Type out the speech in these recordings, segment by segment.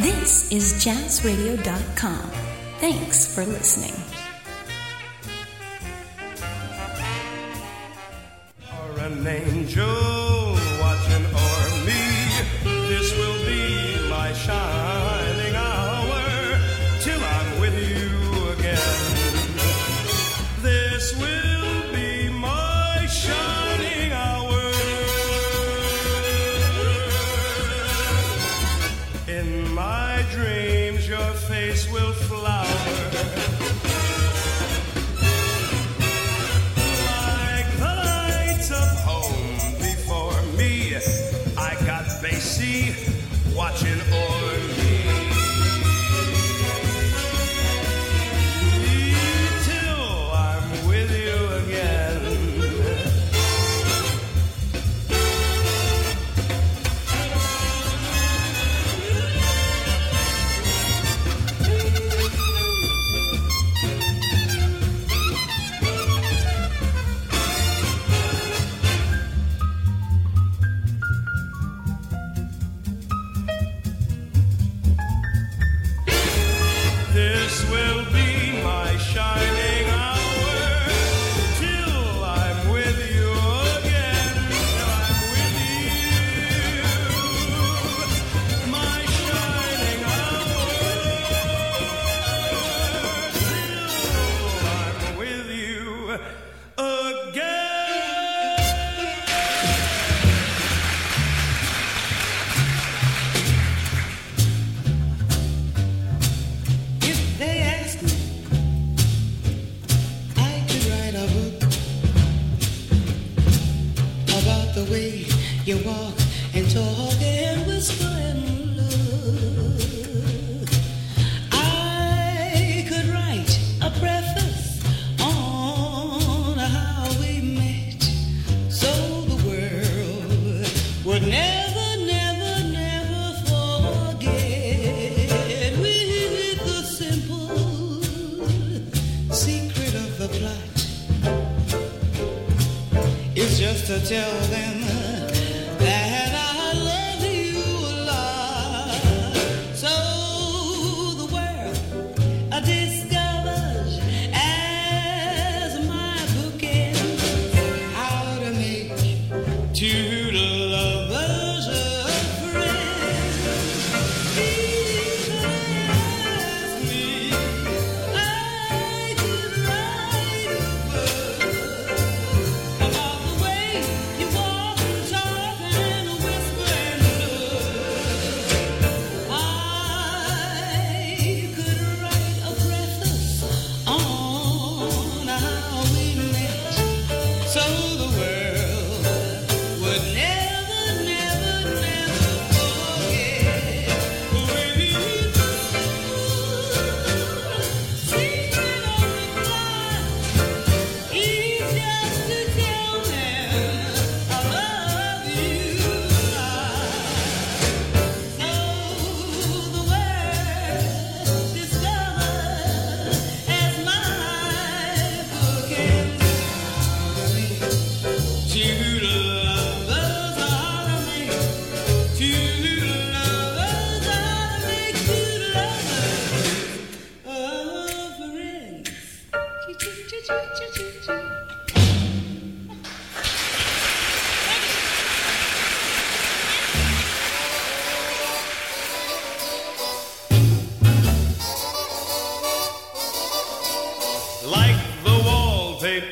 This is jazzradio.com. Thanks for listening. An angel. you walk and talk and whisper and look. I could write a preface on how we met, so the world would never. Just to tell them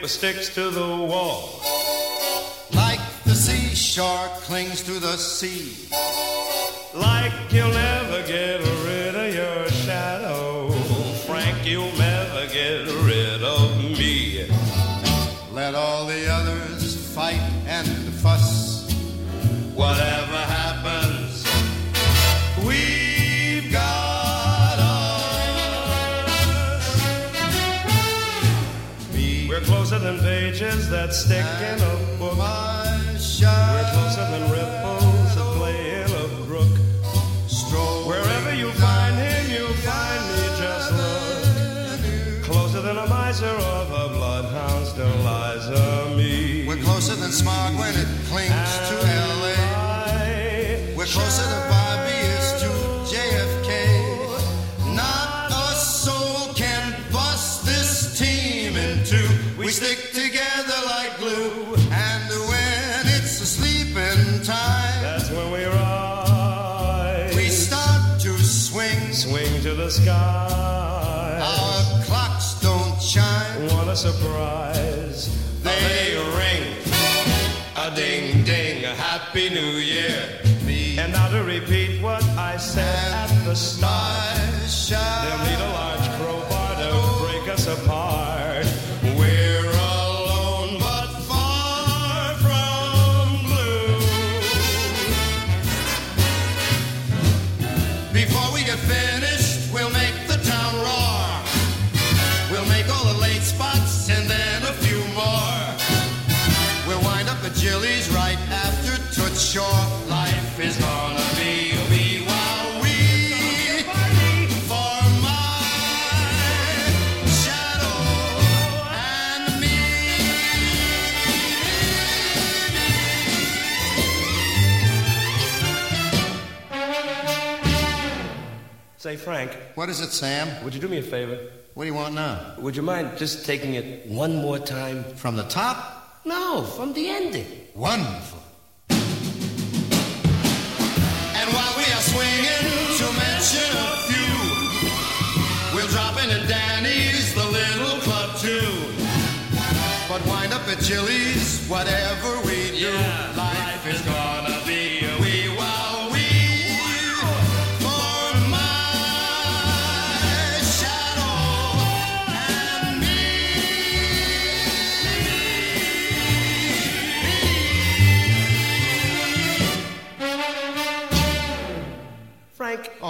paper sticks to the wall. Like the seashore clings to the sea. Like you'll never that's sticking up. We're closer than ripped. Surprise? They ring. A ding ding, a happy new year. And now to repeat what I said at the start. Say, Frank, What is it, Sam? would you do me a favor? What do you want now? Would you mind just taking it one more time? From the top? No, from the ending. Wonderful. And while we are swinging, to mention a few, we'll drop in at Danny's, the little club too. But wind up at Chili's, whatever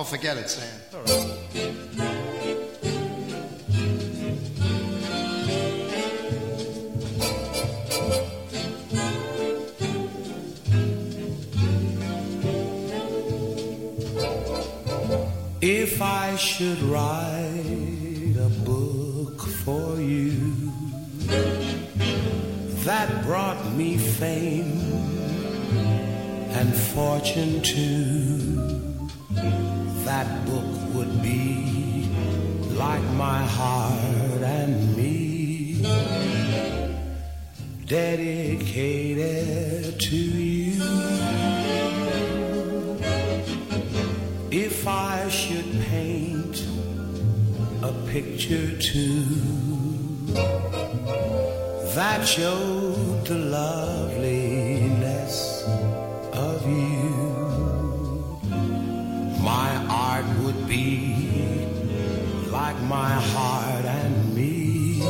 Oh, forget it, Sam. If I should write a book for you that brought me fame and fortune too, that book would be like my heart and me, dedicated to you. If I should paint a picture too that showed the loveliness art would be like my heart and me,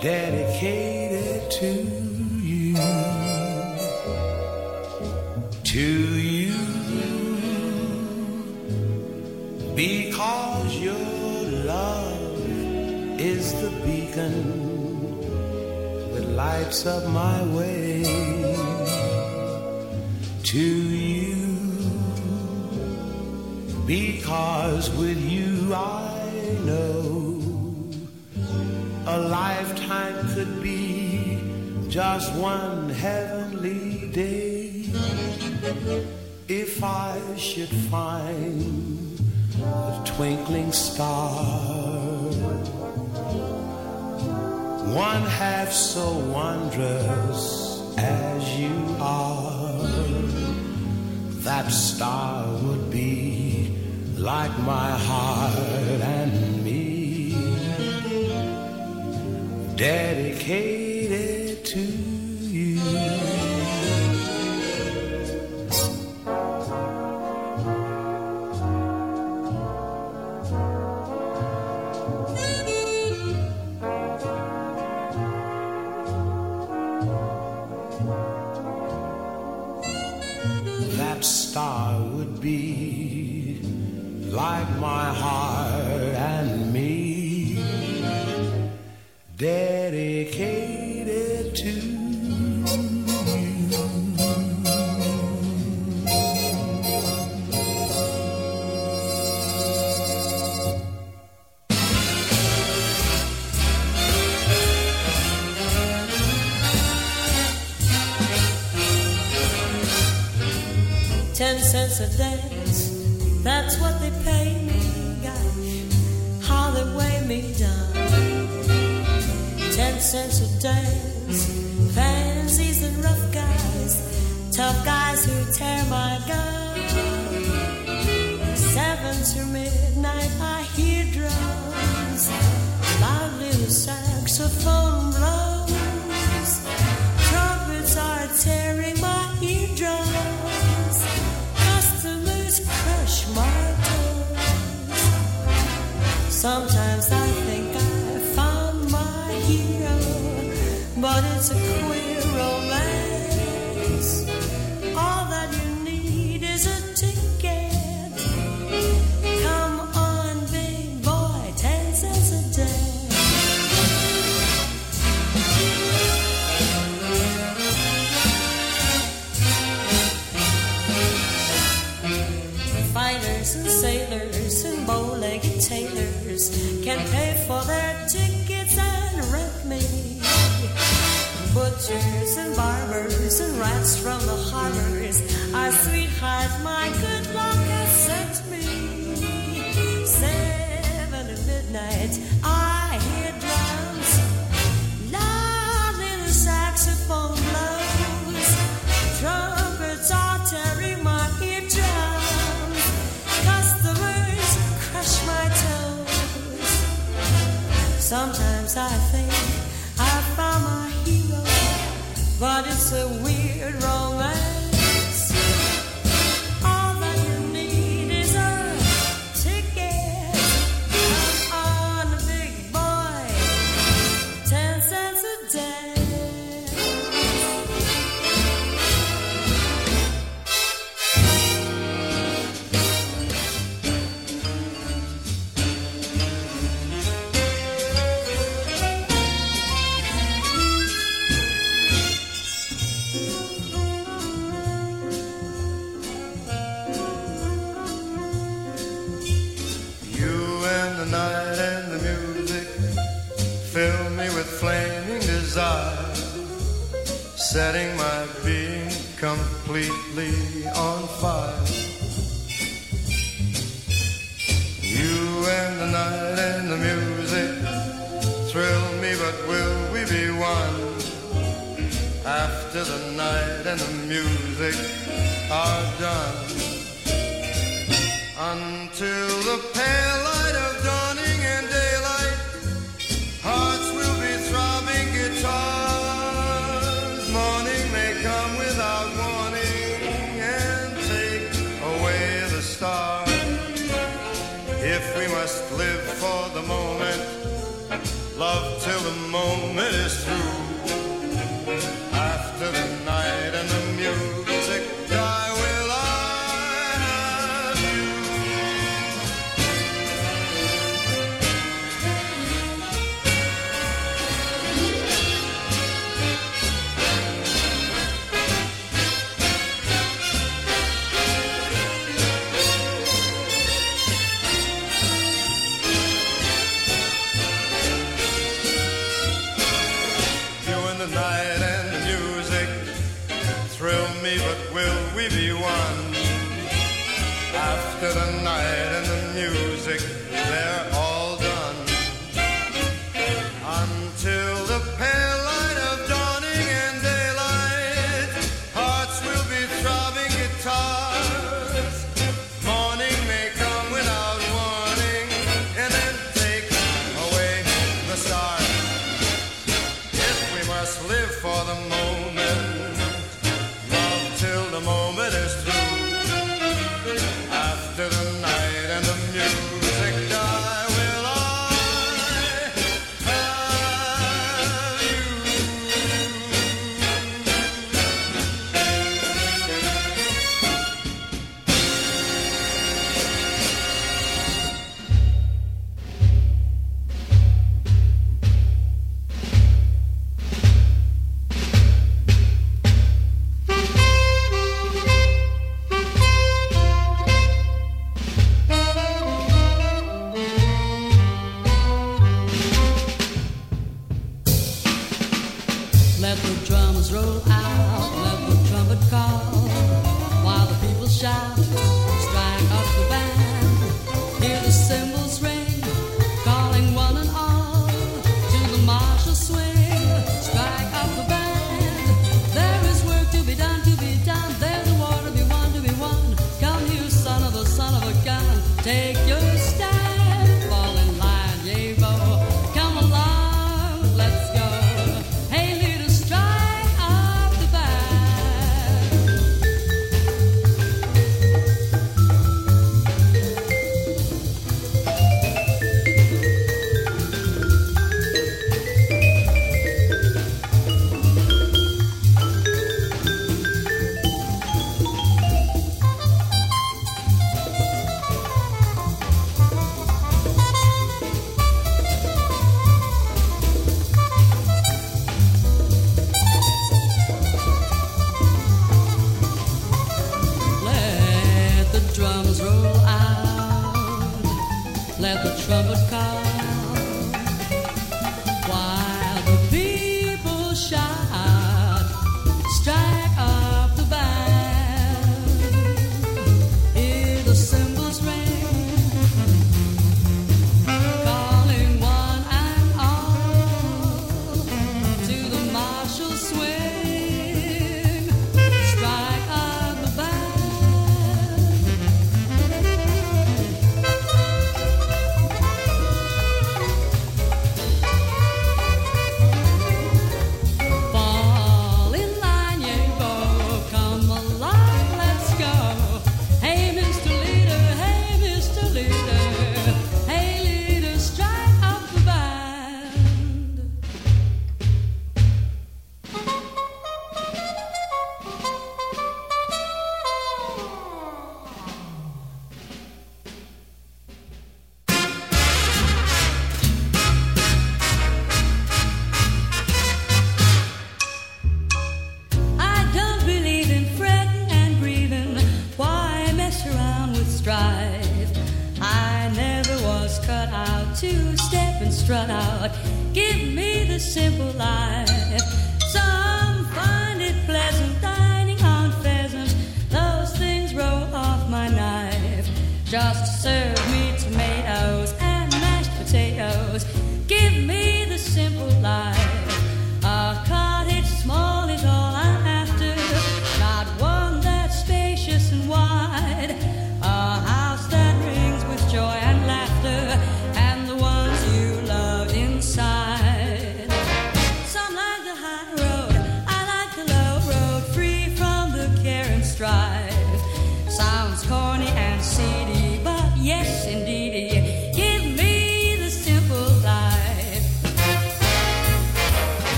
dedicated to you. To you. Because your love is the beacon that lights up my way. To because with you I know. A lifetime could be just one heavenly day. If I should find a twinkling star, one half so wondrous as you are, that star would be like my heart and me, dedicated to that's a dance. That's what they pay me. Gosh, how they weigh me down. Ten cents a dance. Fancies and rough guys. Tough guys who tear my gun. Seven to midnight, I hear drums. Loudly the saxophone. Sometimes I think I found my hero, but it's a for their tickets and rent me. Butchers and barbers and rats from the I think I found my hero, but it's a weird. will we be one after the night?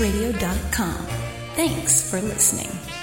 Is Thanks for listening.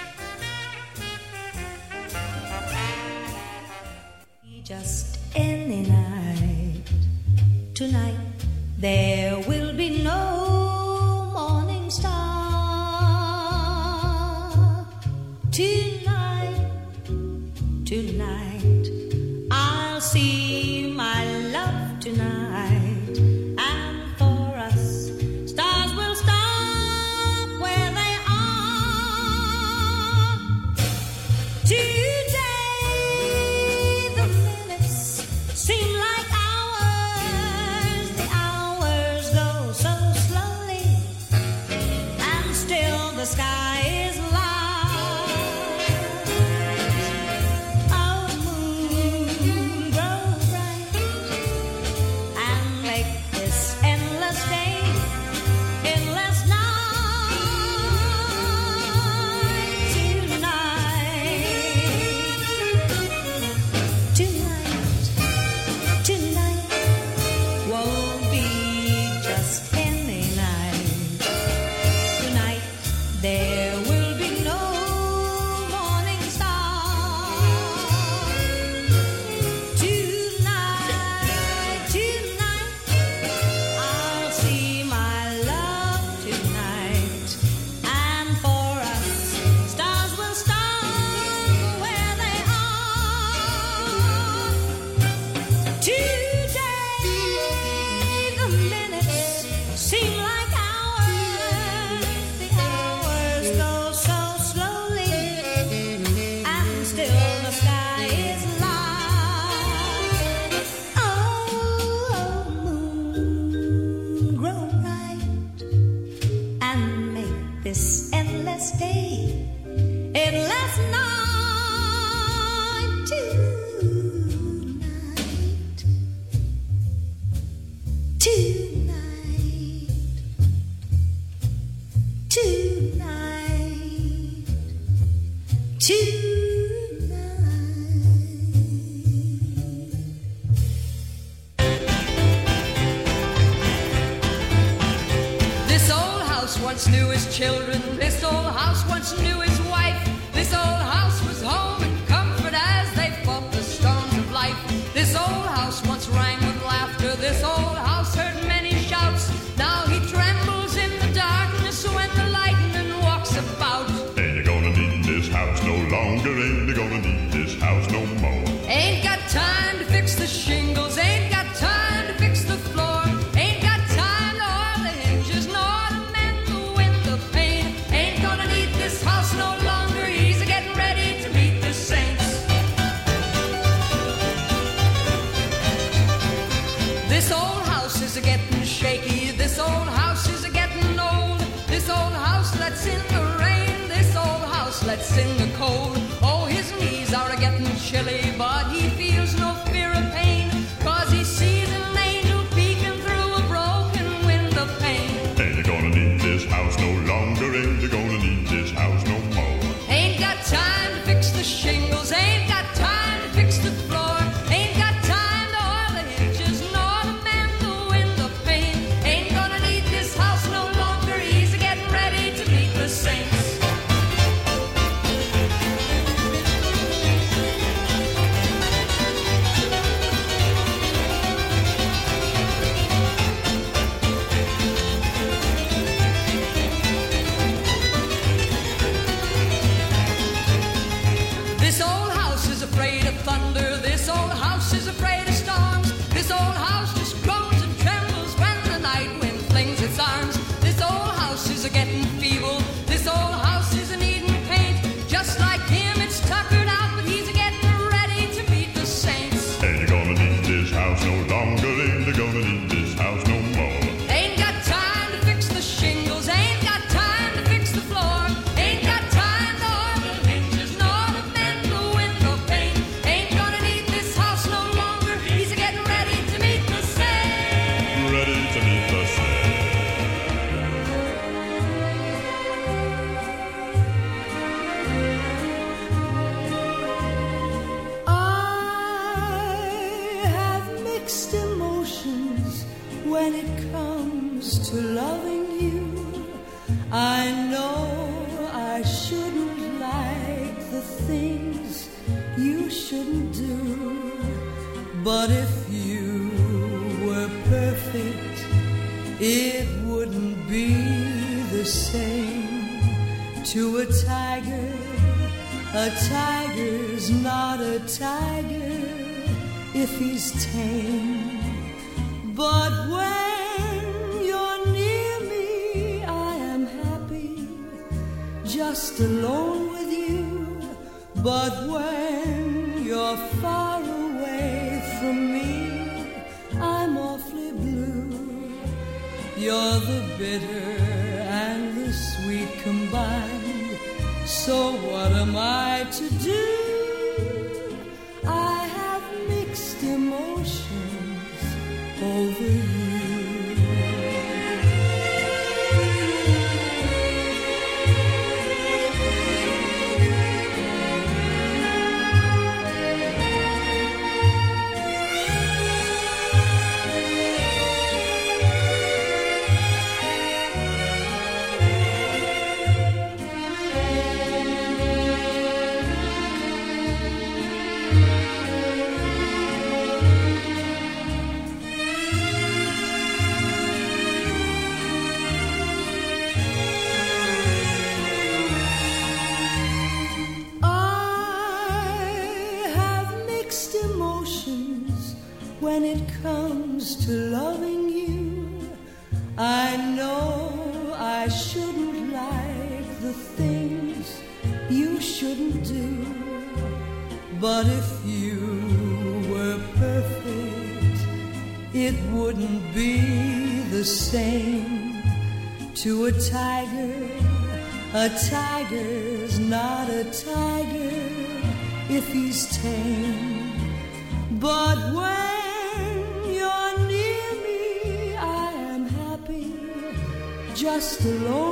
two. Getting but he just alone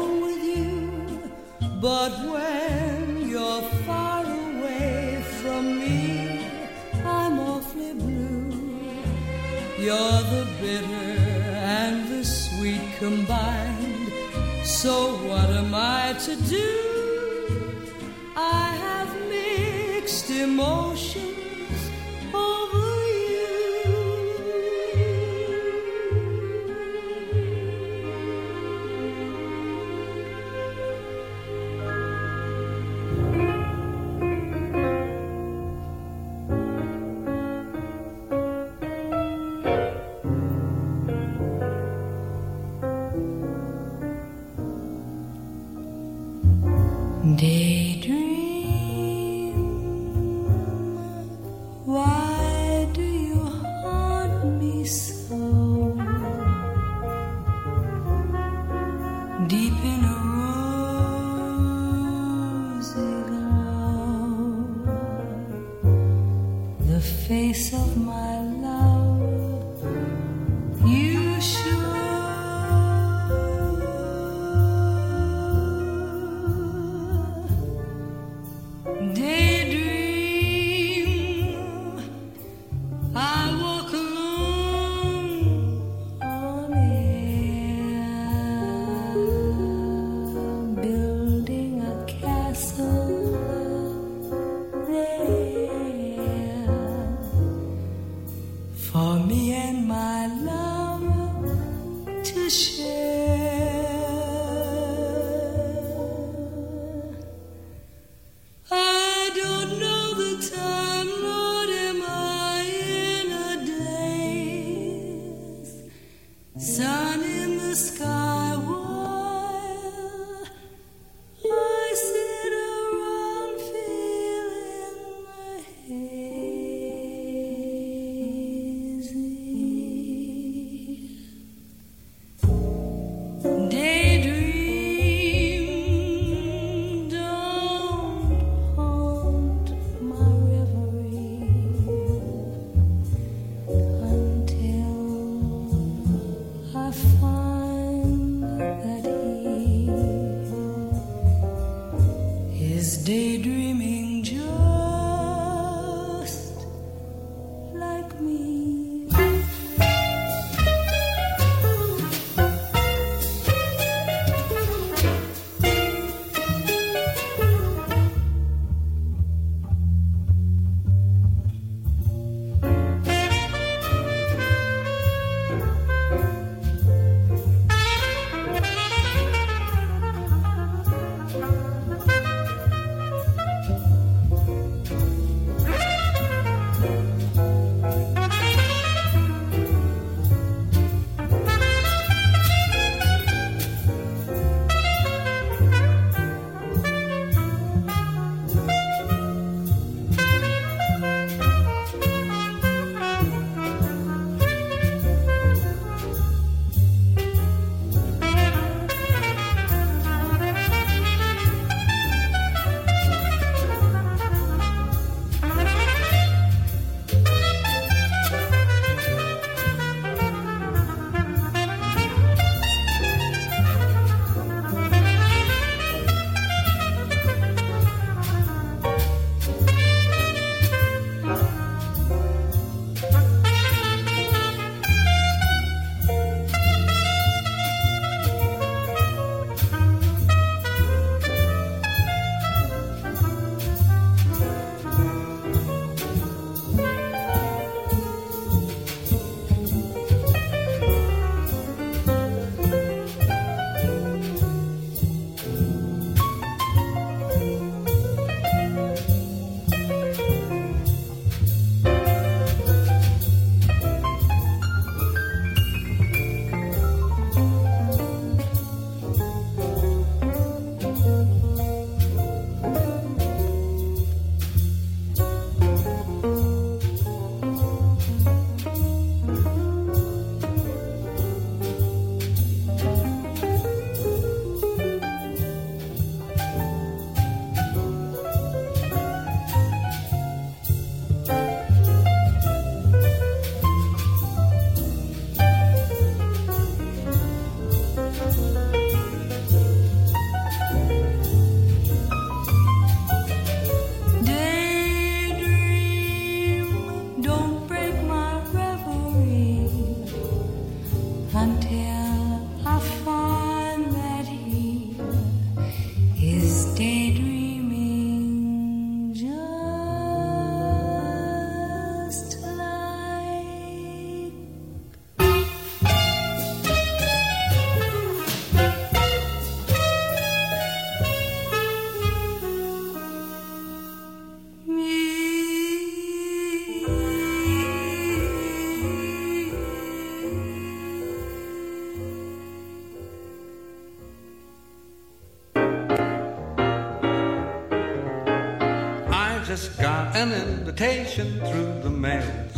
an invitation through the mails.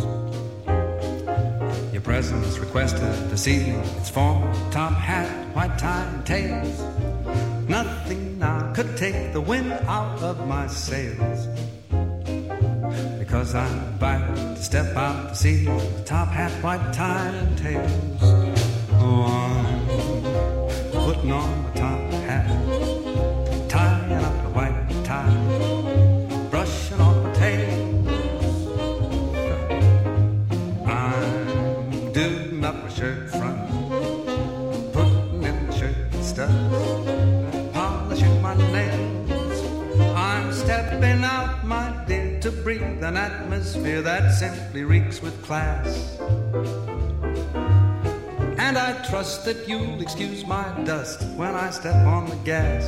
Your presence requested this evening. It's formal, top hat, white tie, and tails. Nothing now could take the wind out of my sails. Because I'm invited to step out this with top hat, white tie, and tails. An atmosphere that simply reeks with class. And I trust that you'll excuse my dust when I step on the gas.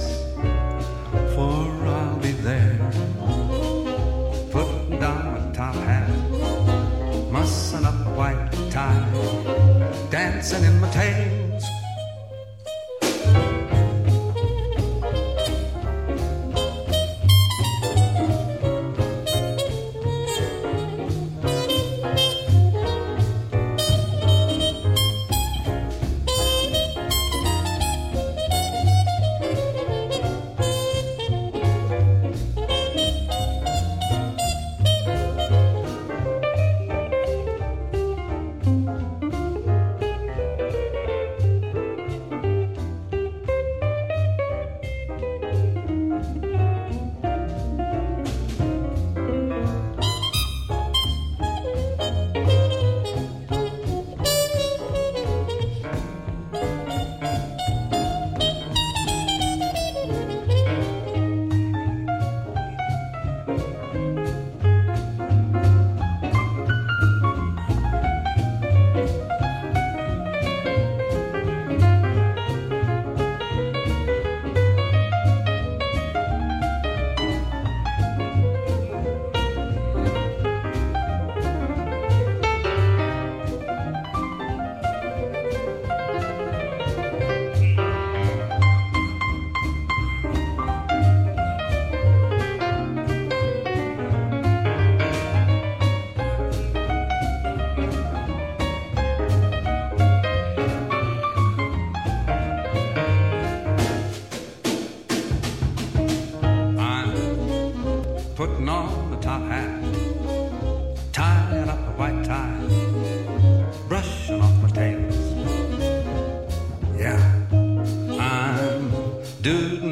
For I'll be there, putting down my top hat, mussing up a white tie, dancing in my tails.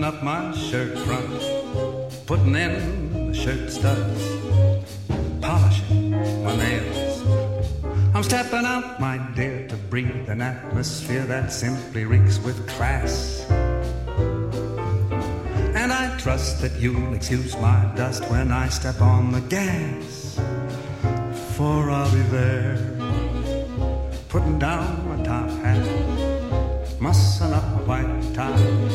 Up my shirt front, putting in the shirt studs, polishing my nails. I'm stepping out, my dear, to breathe an atmosphere that simply reeks with class. And I trust that you'll excuse my dust when I step on the gas. For I'll be there, putting down my top hat, mussing up my white tie,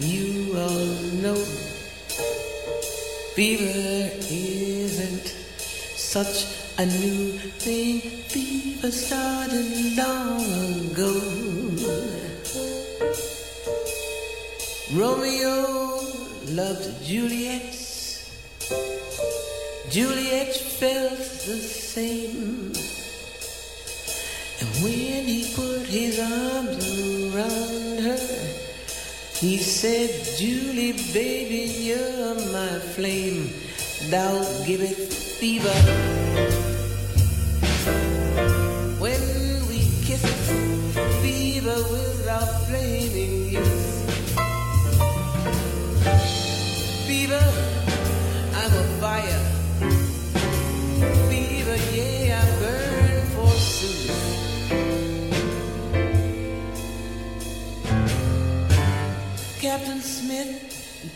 You all know. Fever isn't such a new thing. Fever started long ago. Romeo loved Juliet. Juliet felt the same. And when he put his arms around he said, Julie, baby, you're my flame. Thou giveth fever.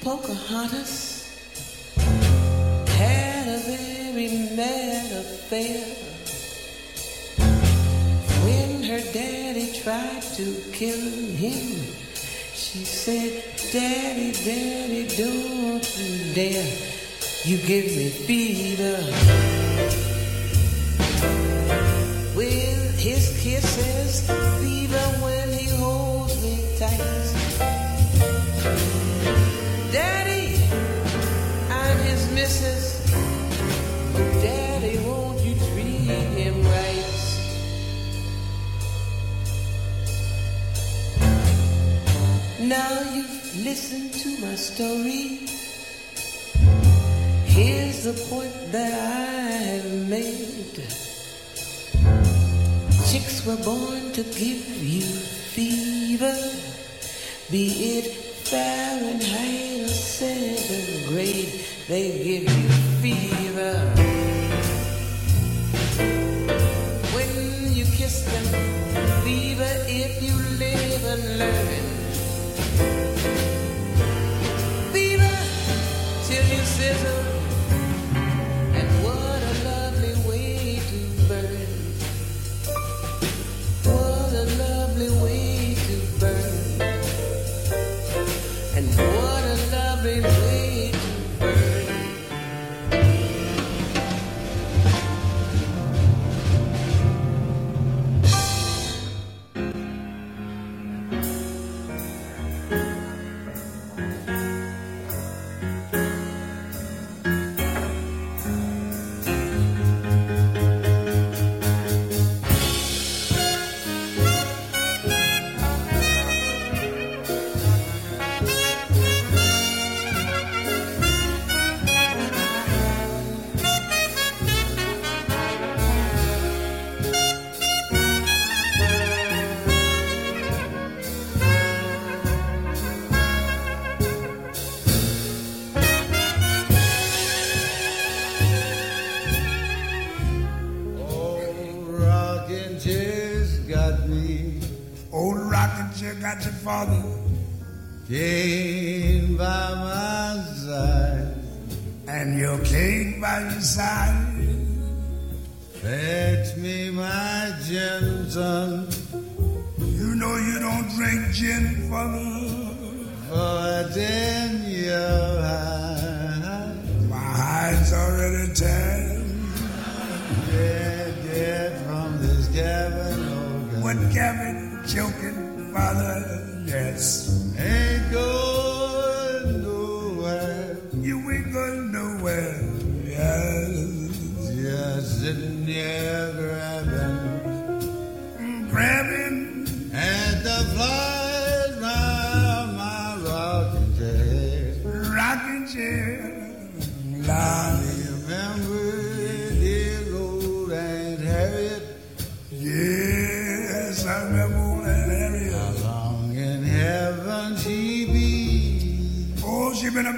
Pocahontas had a very mad affair. When her daddy tried to kill him, she said, Daddy, Daddy, don't you dare. You give me fever. With his kisses, Now you've listened to my story. Here's the point that I have made. Chicks were born to give you fever, be it Fahrenheit or centigrade, they give you fever. When you kiss them, till Cabin choking, father? Yes. Ain't going nowhere. You ain't going nowhere. Yes. Just sitting here grabbing Grabbing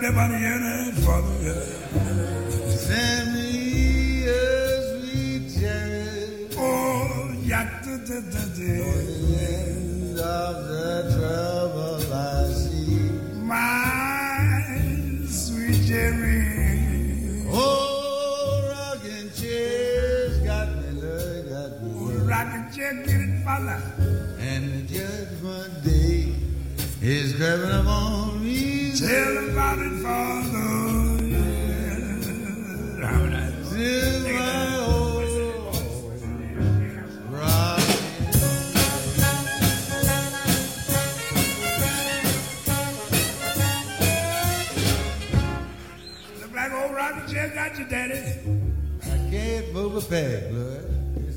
Oh, she been up there by the internet, father. Send me a sweet cherry. Oh, yatta da da of the trouble I see. My sweet. Oh, rocking chair's got me check, get it, fella. And the judgment day is coming upon me. Tell about it, father. Yeah. How nice. Till my old bride. Look like old rocking chair got you, daddy. I can't move a peg, Louis.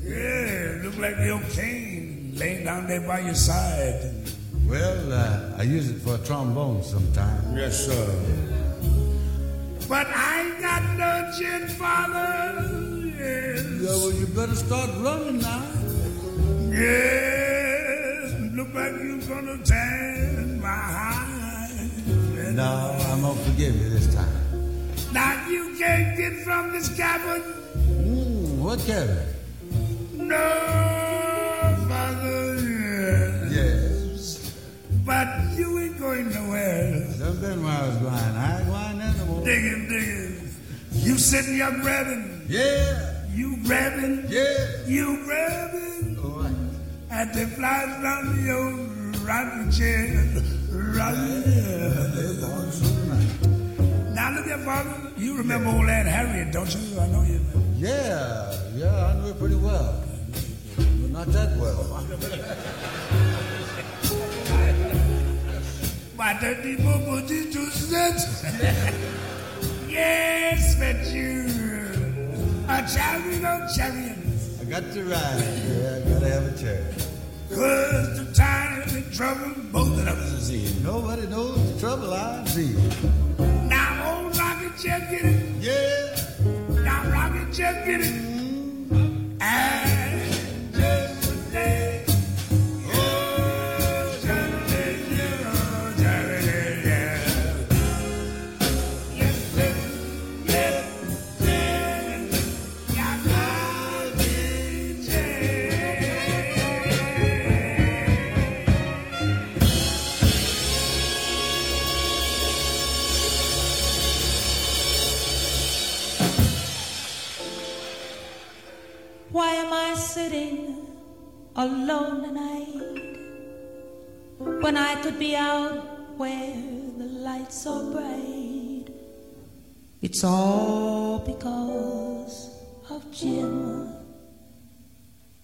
Yeah, look like your cane laying down there by your side. Well, uh, I use it for a trombone sometimes. Yes, sir. But I ain't got no gin, father. Yes. Yeah, well, you better start running now. Yes, look like you gonna tan my hide. No, I'm gonna forgive you this time. Now you can't get from this cabin. Mm, what cabin? Done been where I was going. I ain't going anymore. Digging, digging. You sitting here grabbing. Yeah. You grabbing. Yeah. You grabbing. All right. And they flies down your rocking chair. Rocking Now look here, father. You remember old Aunt Harriet, don't you? I know you. Yeah, yeah, I knew it pretty well. But not that well. But the people put it to set. Yes, but you. A chariot, oh chariot. I got to ride. Yeah, I gotta have a chair. Cause the time and trouble both of us is in. Nobody knows the trouble I see. Now old rocket chair get it. Yeah. Now rocket chair get it. Mm-hmm. And sitting alone tonight when I could be out where the lights are bright? It's all because of Jim.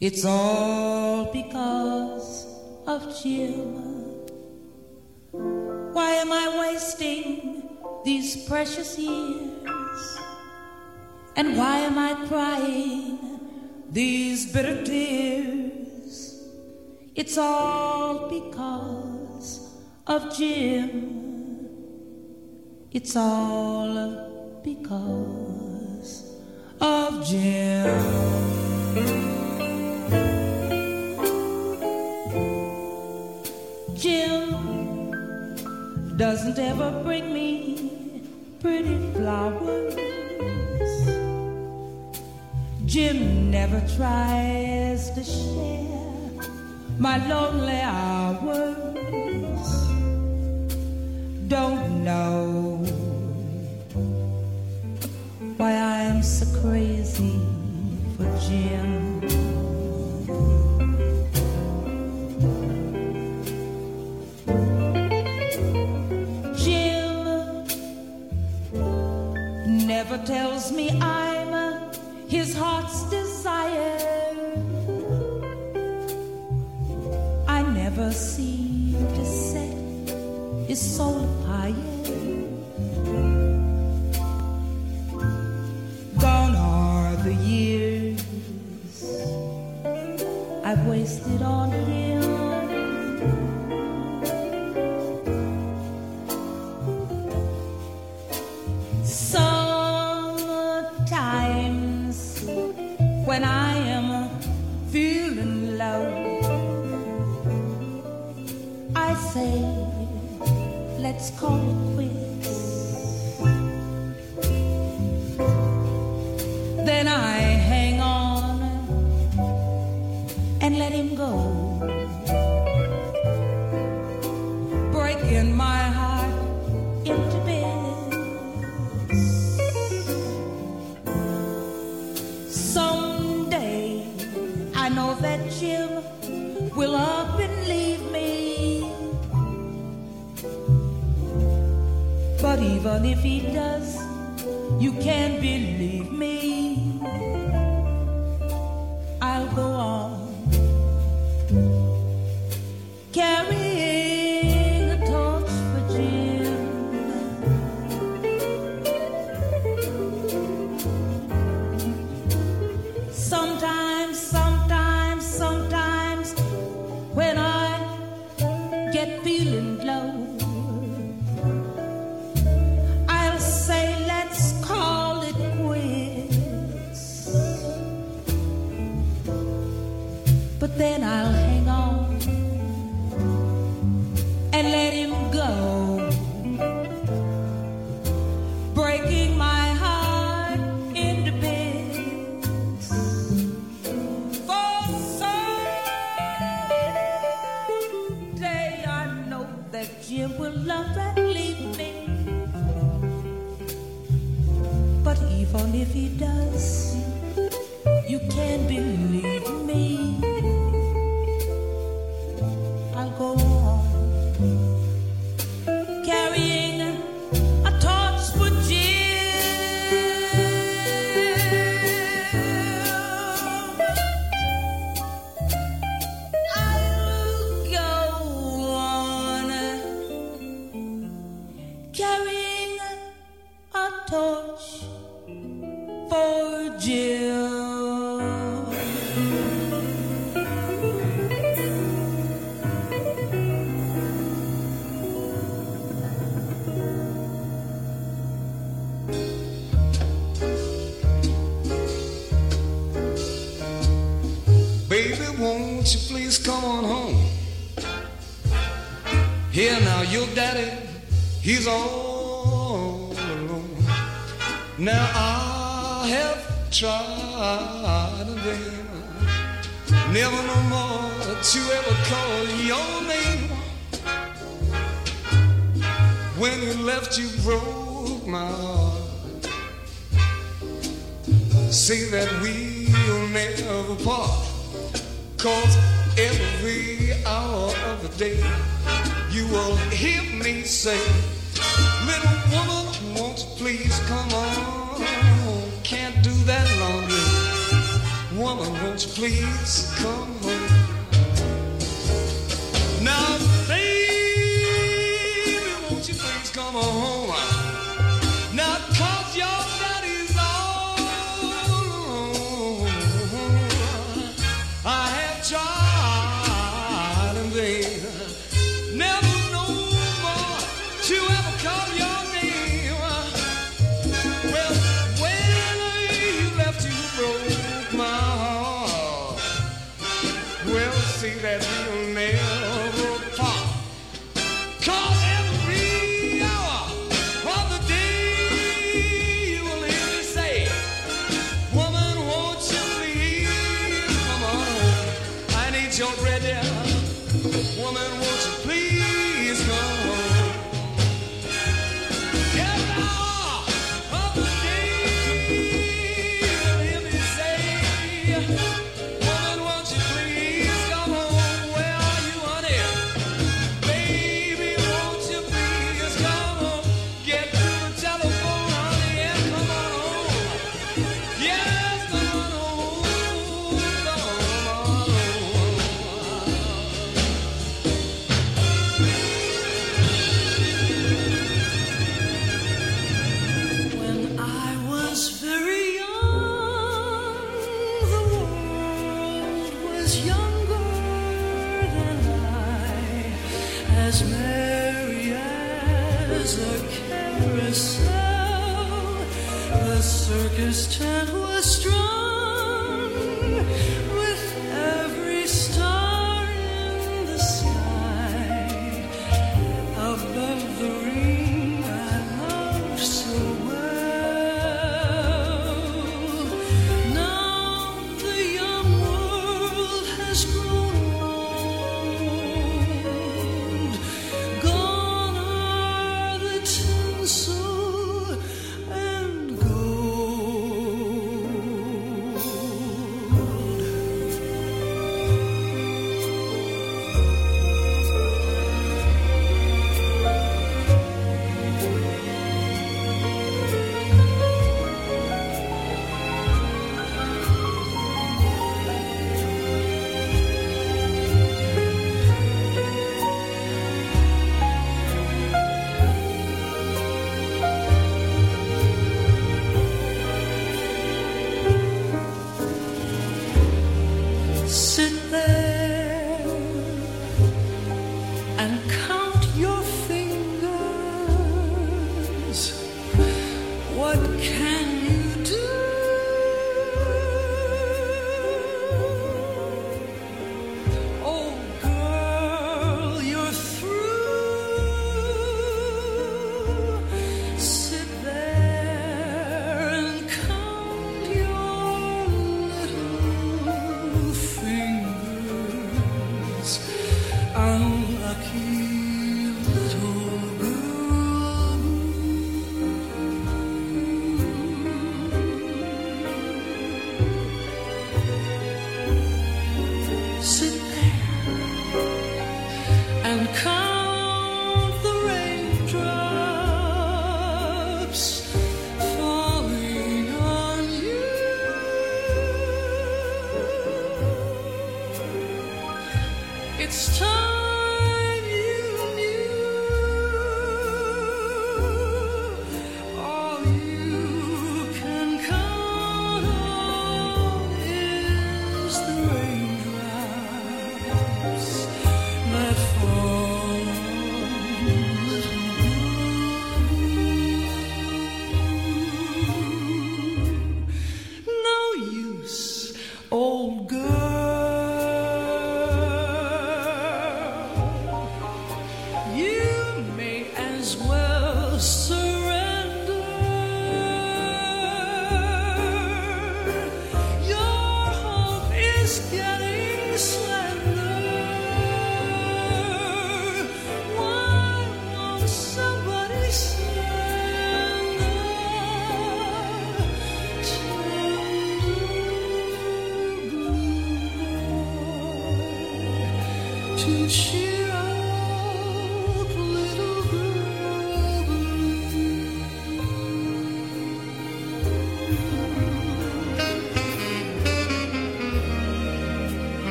It's all because of Jim. Why am I wasting these precious years? And why am I crying these bitter tears? It's all because of Jim. It's all because of Jim. Jim doesn't ever bring me pretty flowers. Jim never tries to share my lonely hours. Don't know why I'm so crazy for Jim. Jim never tells me I'm his soul afire. Gone are the years I've wasted on will up and leave me. But even if he does, you can't believe me. Yeah, now your daddy, he's all alone. Now I have tried again. Never no more to ever call your name. When you left, you broke my heart. Say that we'll never part. Cause every hour of the day you will hear me say, Little woman, won't you please come on? Can't do that longer. Woman, won't you please come home?